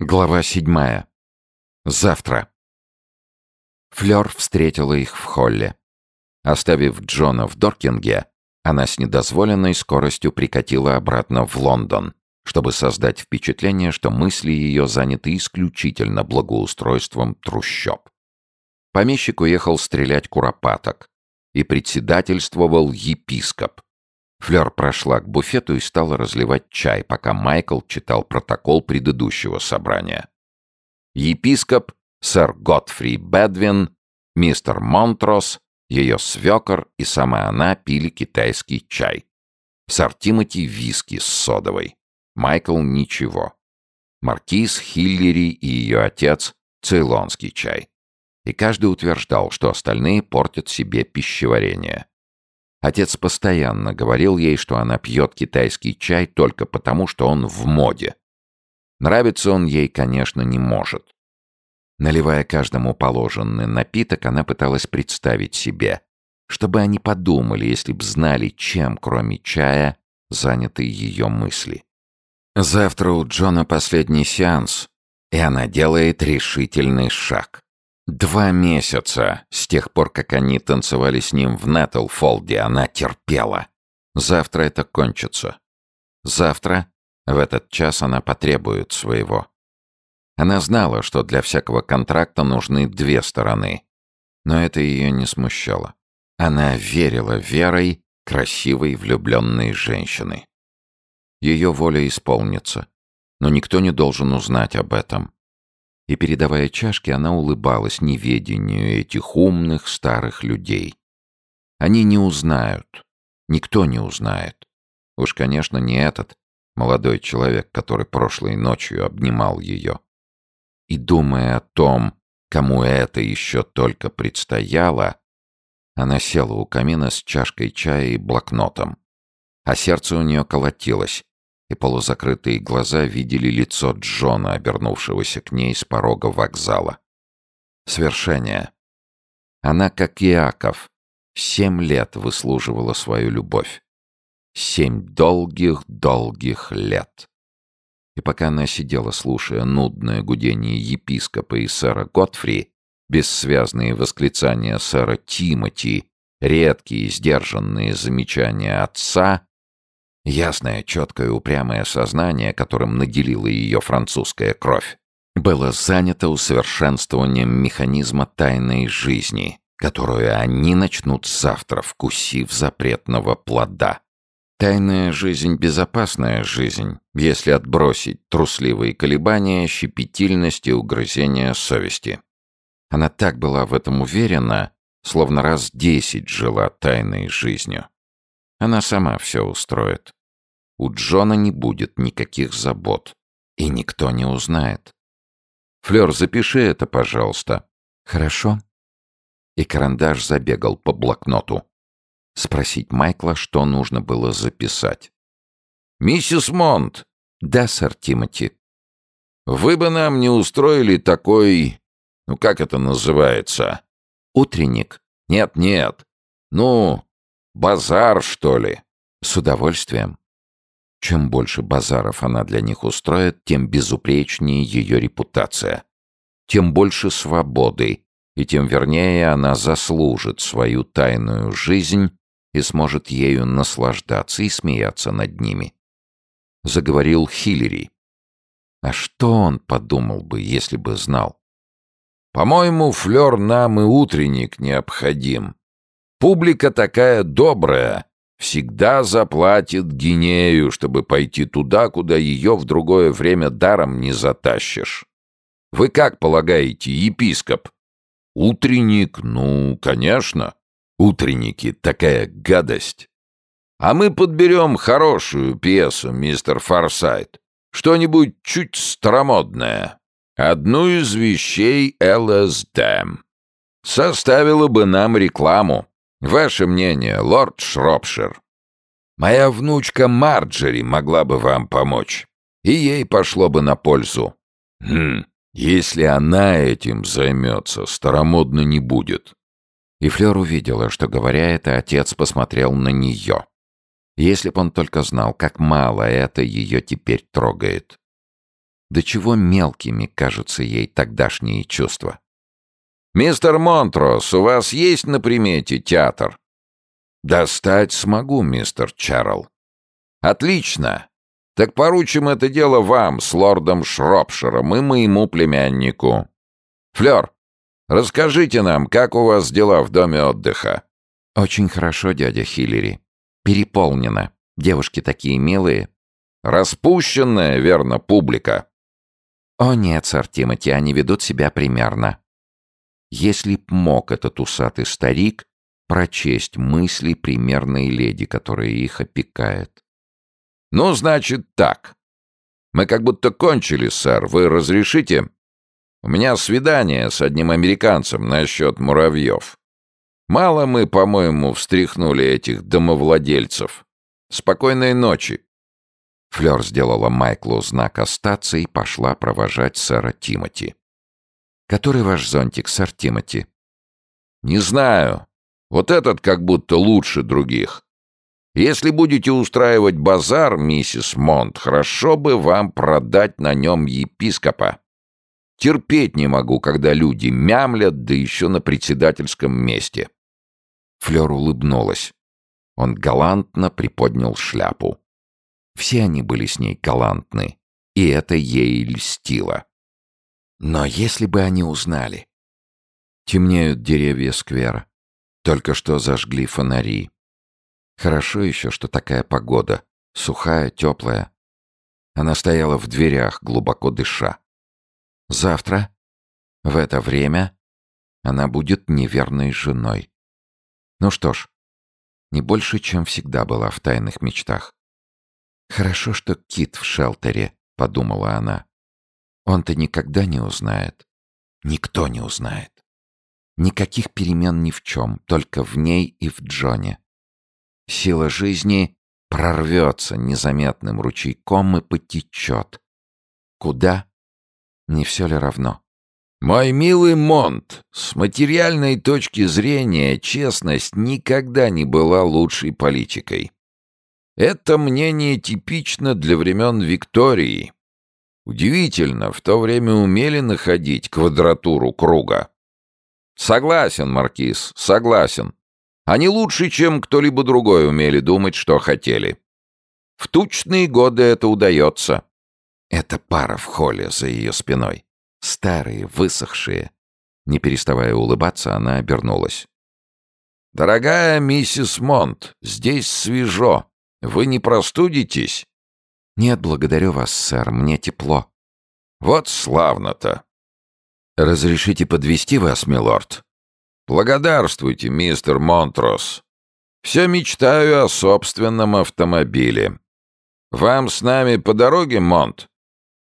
Глава седьмая. Завтра. Флёр встретила их в холле. Оставив Джона в Доркинге, она с недозволенной скоростью прикатила обратно в Лондон, чтобы создать впечатление, что мысли ее заняты исключительно благоустройством трущоб. Помещик уехал стрелять куропаток, и председательствовал епископ, Флёр прошла к буфету и стала разливать чай, пока Майкл читал протокол предыдущего собрания. Епископ, сэр Готфри Бедвин, мистер Монтрос, ее свекор и сама она пили китайский чай. Сэр Тимоти виски с содовой. Майкл ничего. Маркиз, Хиллери и ее отец — цейлонский чай. И каждый утверждал, что остальные портят себе пищеварение. Отец постоянно говорил ей, что она пьет китайский чай только потому, что он в моде. Нравится он ей, конечно, не может. Наливая каждому положенный напиток, она пыталась представить себе, чтобы они подумали, если б знали, чем, кроме чая, заняты ее мысли. Завтра у Джона последний сеанс, и она делает решительный шаг. Два месяца с тех пор, как они танцевали с ним в Нэттлфолде, она терпела. Завтра это кончится. Завтра, в этот час, она потребует своего. Она знала, что для всякого контракта нужны две стороны. Но это ее не смущало. Она верила верой красивой влюбленной женщины. Ее воля исполнится, но никто не должен узнать об этом и, передавая чашки, она улыбалась неведению этих умных старых людей. Они не узнают. Никто не узнает. Уж, конечно, не этот молодой человек, который прошлой ночью обнимал ее. И, думая о том, кому это еще только предстояло, она села у камина с чашкой чая и блокнотом. А сердце у нее колотилось, и полузакрытые глаза видели лицо Джона, обернувшегося к ней с порога вокзала. Свершение. Она, как Иаков, семь лет выслуживала свою любовь. Семь долгих-долгих лет. И пока она сидела, слушая нудное гудение епископа и сэра Готфри, бессвязные восклицания сэра Тимоти, редкие сдержанные замечания отца, Ясное, четкое, упрямое сознание, которым наделила ее французская кровь, было занято усовершенствованием механизма тайной жизни, которую они начнут завтра, вкусив запретного плода. Тайная жизнь — безопасная жизнь, если отбросить трусливые колебания, щепетильность и угрызения совести. Она так была в этом уверена, словно раз десять жила тайной жизнью. Она сама все устроит. У Джона не будет никаких забот. И никто не узнает. Флёр, запиши это, пожалуйста. Хорошо. И карандаш забегал по блокноту. Спросить Майкла, что нужно было записать. «Миссис Монт!» «Да, сэр Тимоти». «Вы бы нам не устроили такой... Ну, как это называется?» «Утренник». «Нет-нет. Ну, базар, что ли?» «С удовольствием». Чем больше базаров она для них устроит, тем безупречнее ее репутация. Тем больше свободы, и тем вернее она заслужит свою тайную жизнь и сможет ею наслаждаться и смеяться над ними. Заговорил Хиллери. А что он подумал бы, если бы знал? «По-моему, флёр нам и утренник необходим. Публика такая добрая, всегда заплатит гинею, чтобы пойти туда, куда ее в другое время даром не затащишь. Вы как полагаете, епископ? Утренник, ну, конечно. Утренники — такая гадость. А мы подберем хорошую пьесу, мистер Фарсайт. Что-нибудь чуть старомодное. Одну из вещей ЛСД. Составила бы нам рекламу. Ваше мнение, лорд Шропшир? Моя внучка Марджери могла бы вам помочь, и ей пошло бы на пользу. Хм, если она этим займется, старомодно не будет. И Флёр увидела, что, говоря это, отец посмотрел на нее. Если б он только знал, как мало это ее теперь трогает. До чего мелкими кажутся ей тогдашние чувства. «Мистер Монтрос, у вас есть на примете театр?» «Достать смогу, мистер Чарл». «Отлично. Так поручим это дело вам с лордом Шропширом и моему племяннику. Флёр, расскажите нам, как у вас дела в доме отдыха?» «Очень хорошо, дядя Хиллери. Переполнено. Девушки такие милые». «Распущенная, верно, публика?» «О нет, сэр Тимоти, они ведут себя примерно. Если б мог этот усатый старик прочесть мысли примерной леди, которая их опекает. «Ну, значит, так. Мы как будто кончили, сэр. Вы разрешите? У меня свидание с одним американцем насчет муравьев. Мало мы, по-моему, встряхнули этих домовладельцев. Спокойной ночи». Флёр сделала Майклу знак остаться и пошла провожать сэра Тимоти. «Который ваш зонтик, сэр Тимоти?» «Не знаю. Вот этот как будто лучше других. Если будете устраивать базар, миссис Монт, хорошо бы вам продать на нем епископа. Терпеть не могу, когда люди мямлят, да еще на председательском месте». Флёр улыбнулась. Он галантно приподнял шляпу. Все они были с ней галантны, и это ей льстило. Но если бы они узнали... Темнеют деревья сквера. Только что зажгли фонари. Хорошо еще, что такая погода. Сухая, теплая. Она стояла в дверях, глубоко дыша. Завтра, в это время, она будет неверной женой. Ну что ж, не больше, чем всегда была в тайных мечтах. «Хорошо, что Кит в шелтере», — подумала она. «Он-то никогда не узнает. Никто не узнает». Никаких перемен ни в чем, только в ней и в Джоне. Сила жизни прорвется незаметным ручейком и потечет. Куда? Не все ли равно? «Мой милый Монт, с материальной точки зрения честность никогда не была лучшей политикой. Это мнение типично для времен Виктории. Удивительно, в то время умели находить квадратуру круга. Согласен, Маркиз, согласен. Они лучше, чем кто-либо другой умели думать, что хотели. В тучные годы это удается. Это пара в холле за ее спиной. Старые, высохшие. Не переставая улыбаться, она обернулась. «Дорогая миссис Монт, здесь свежо. Вы не простудитесь?» «Нет, благодарю вас, сэр, мне тепло». «Вот славно-то. «Разрешите подвести вас, милорд?» «Благодарствуйте, мистер Монтрос. Все мечтаю о собственном автомобиле. Вам с нами по дороге, Монт?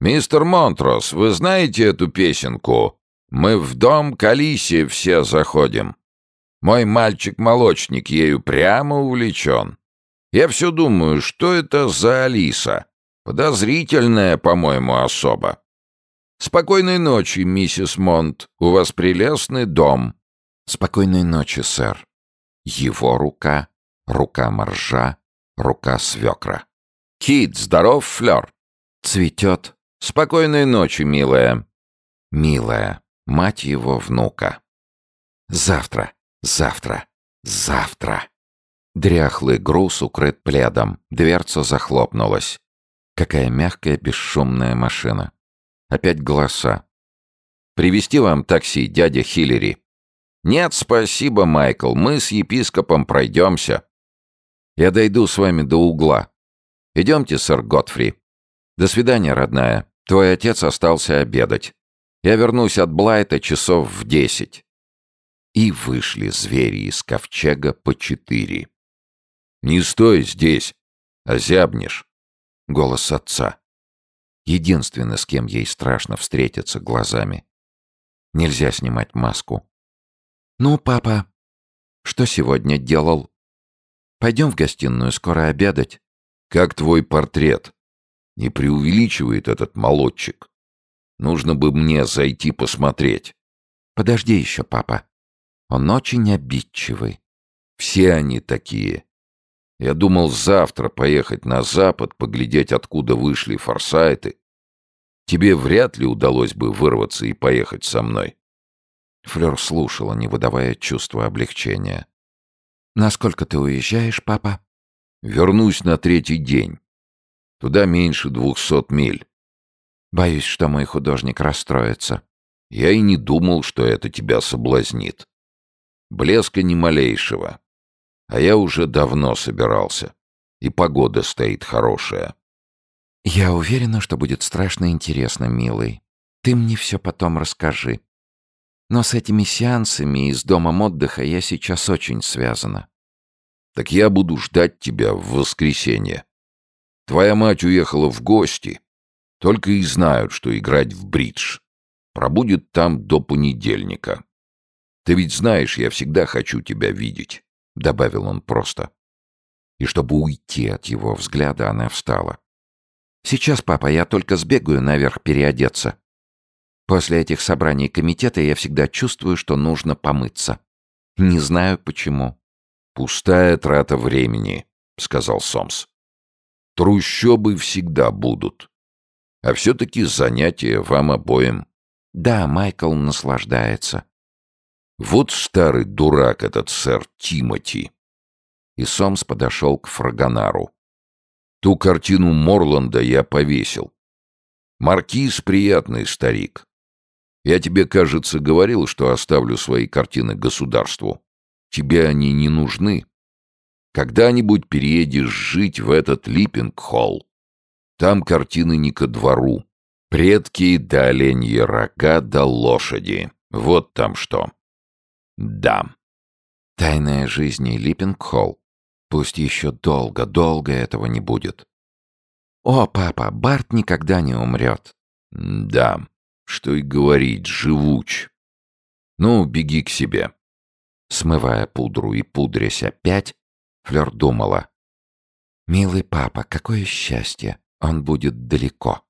Мистер Монтрос, вы знаете эту песенку? Мы в дом к Алисе все заходим. Мой мальчик-молочник ею прямо увлечен. Я все думаю, что это за Алиса? Подозрительная, по-моему, особа. «Спокойной ночи, миссис Монт. У вас прелестный дом». «Спокойной ночи, сэр». Его рука, рука моржа, рука свекра. «Кит, здоров, Флёр?» «Цветет». «Спокойной ночи, милая». «Милая, мать его внука». «Завтра, завтра, завтра». Дряхлый груз укрыт пледом, дверца захлопнулась. Какая мягкая, бесшумная машина. Опять голоса. «Привезти вам такси, дядя Хиллери?» «Нет, спасибо, Майкл, мы с епископом пройдемся». «Я дойду с вами до угла. Идемте, сэр Готфри. До свидания, родная. Твой отец остался обедать. Я вернусь от Блайта часов в десять». И вышли звери из ковчега по четыре. «Не стой здесь, озябнешь!» Голос отца единственный, с кем ей страшно встретиться глазами. Нельзя снимать маску. «Ну, папа, что сегодня делал? Пойдем в гостиную, скоро обедать». «Как твой портрет? Не преувеличивает этот молодчик. Нужно бы мне зайти посмотреть». «Подожди еще, папа. Он очень обидчивый». «Все они такие. Я думал завтра поехать на запад, поглядеть, откуда вышли форсайты. Тебе вряд ли удалось бы вырваться и поехать со мной. Флёр слушала, не выдавая чувства облегчения. «Насколько ты уезжаешь, папа?» «Вернусь на третий день. Туда меньше двухсот миль». «Боюсь, что мой художник расстроится». «Я и не думал, что это тебя соблазнит. Блеска ни малейшего. А я уже давно собирался. И погода стоит хорошая». «Я уверена, что будет страшно интересно, милый. Ты мне все потом расскажи. Но с этими сеансами и с домом отдыха я сейчас очень связана». «Так я буду ждать тебя в воскресенье. Твоя мать уехала в гости. Только и знают, что играть в бридж. Пробудет там до понедельника. Ты ведь знаешь, я всегда хочу тебя видеть», — добавил он просто. И чтобы уйти от его взгляда, она встала. Сейчас, папа, я только сбегаю наверх переодеться. После этих собраний комитета я всегда чувствую, что нужно помыться. Не знаю почему. Пустая трата времени, сказал Сомс. Трущобы всегда будут. А все-таки занятия вам обоим. Да, Майкл наслаждается. Вот старый дурак этот сэр Тимоти. И Сомс подошел к Фрагонару. Ту картину Морланда я повесил. Маркиз приятный старик. Я тебе, кажется, говорил, что оставлю свои картины государству. Тебе они не нужны. Когда-нибудь переедешь жить в этот Липпинг-холл. Там картины не ко двору. Предки да оленьи рога да лошади. Вот там что. Да. Тайная жизнь Липпинг-холл. Пусть еще долго-долго этого не будет. О, папа, Барт никогда не умрет. Да, что и говорить, живуч. Ну, беги к себе. Смывая пудру и пудрясь опять, Флёр думала. «Милый папа, какое счастье! Он будет далеко!»